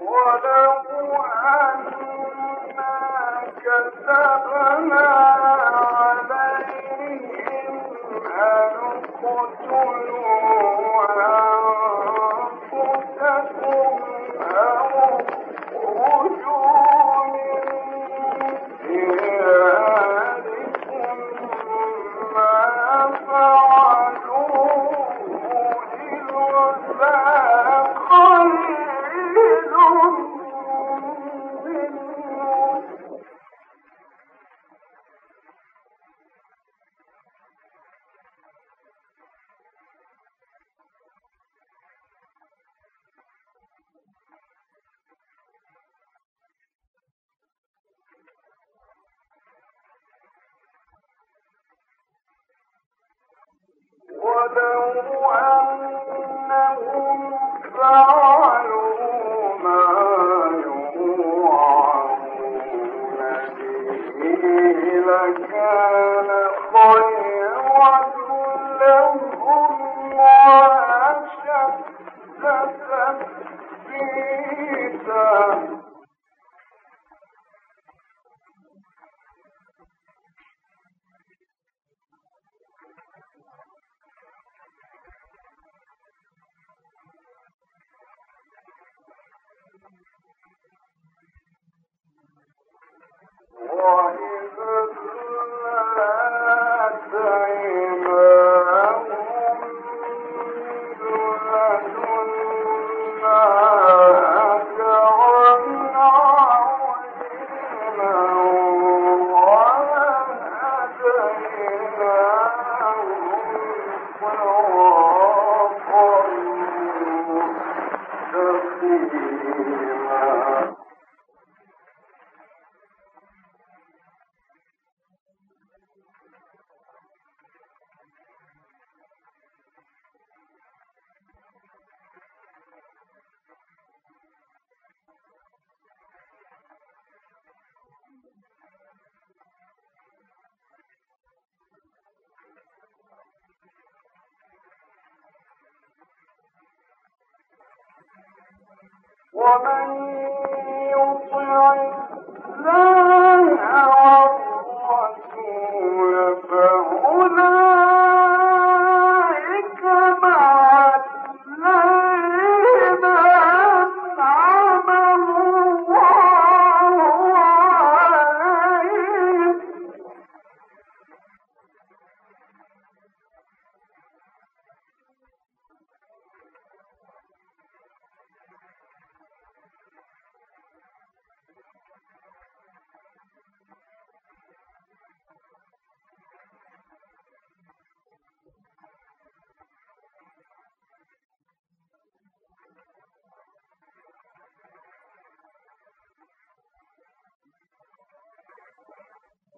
ولو أنا كتبنا 我们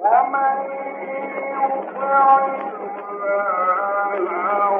ومن يطع الله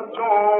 Lord.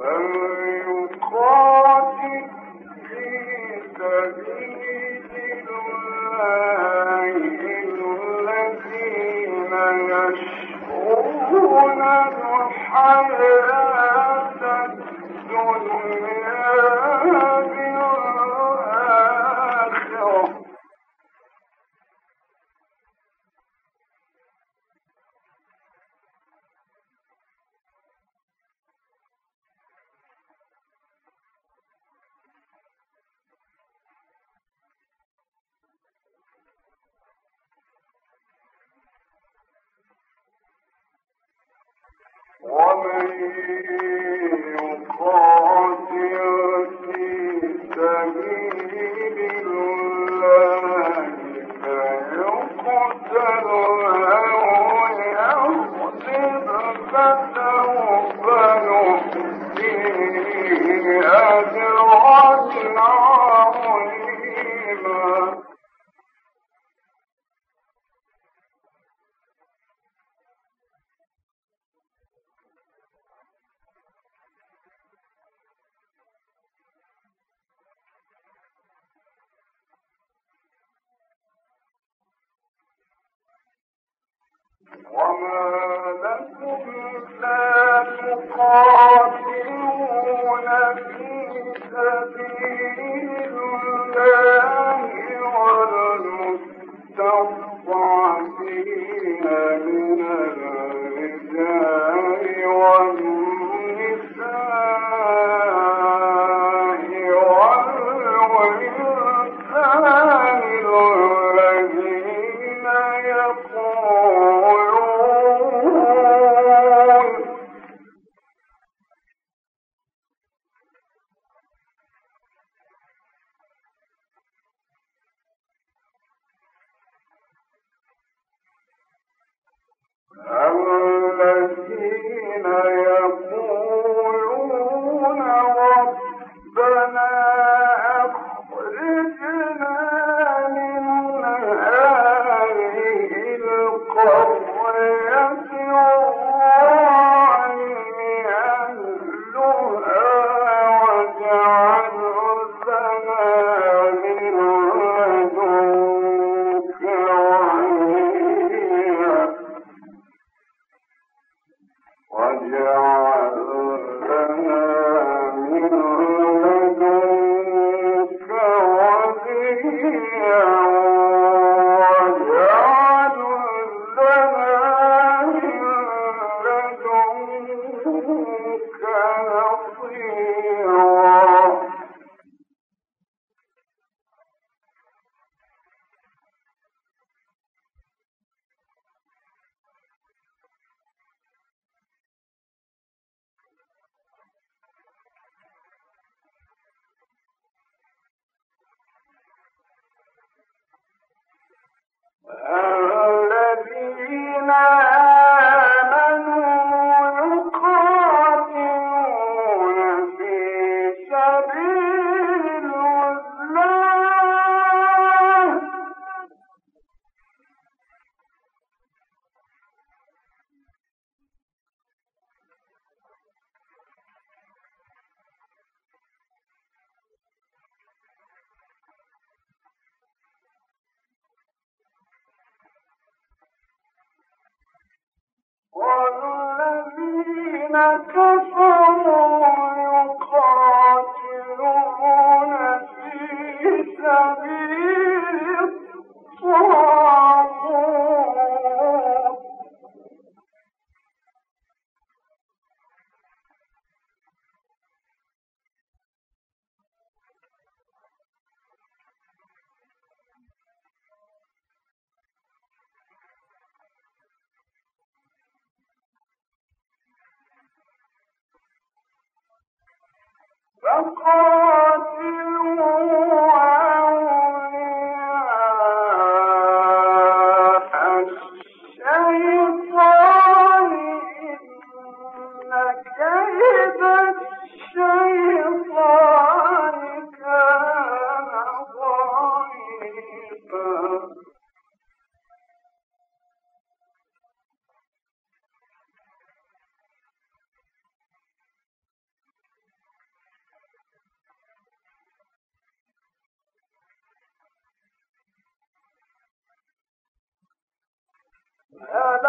Burn. Amen. وما لكم لا تقاتلون يَعْلَمُونَ قال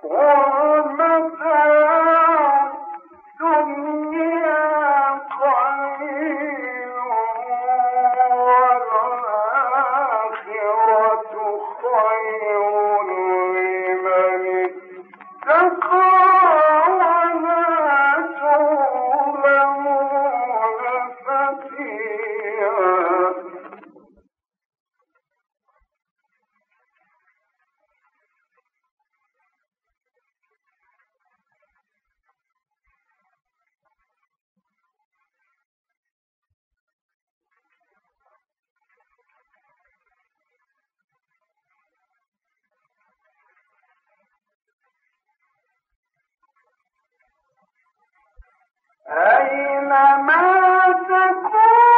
多少 أينما تكون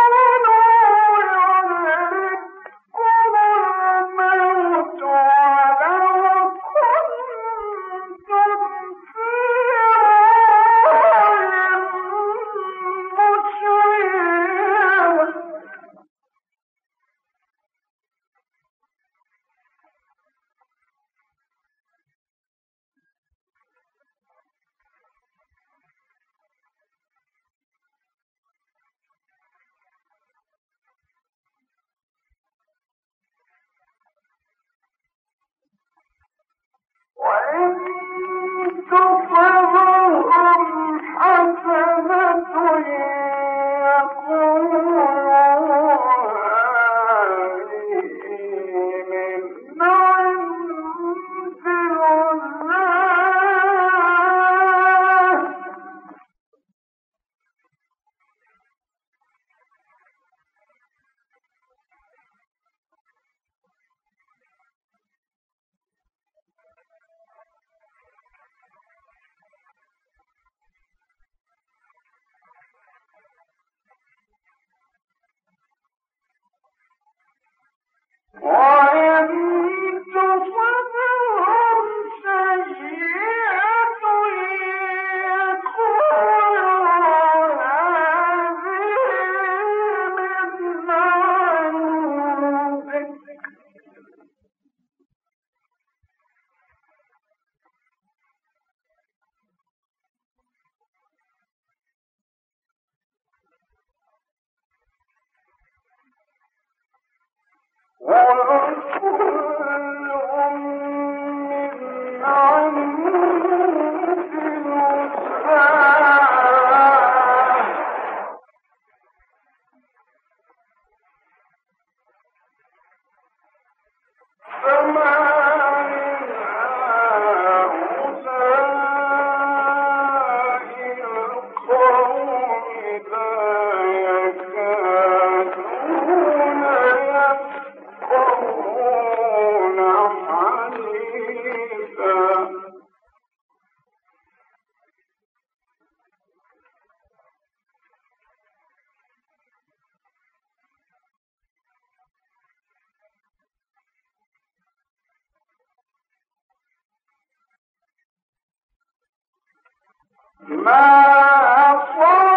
Oh. رسولا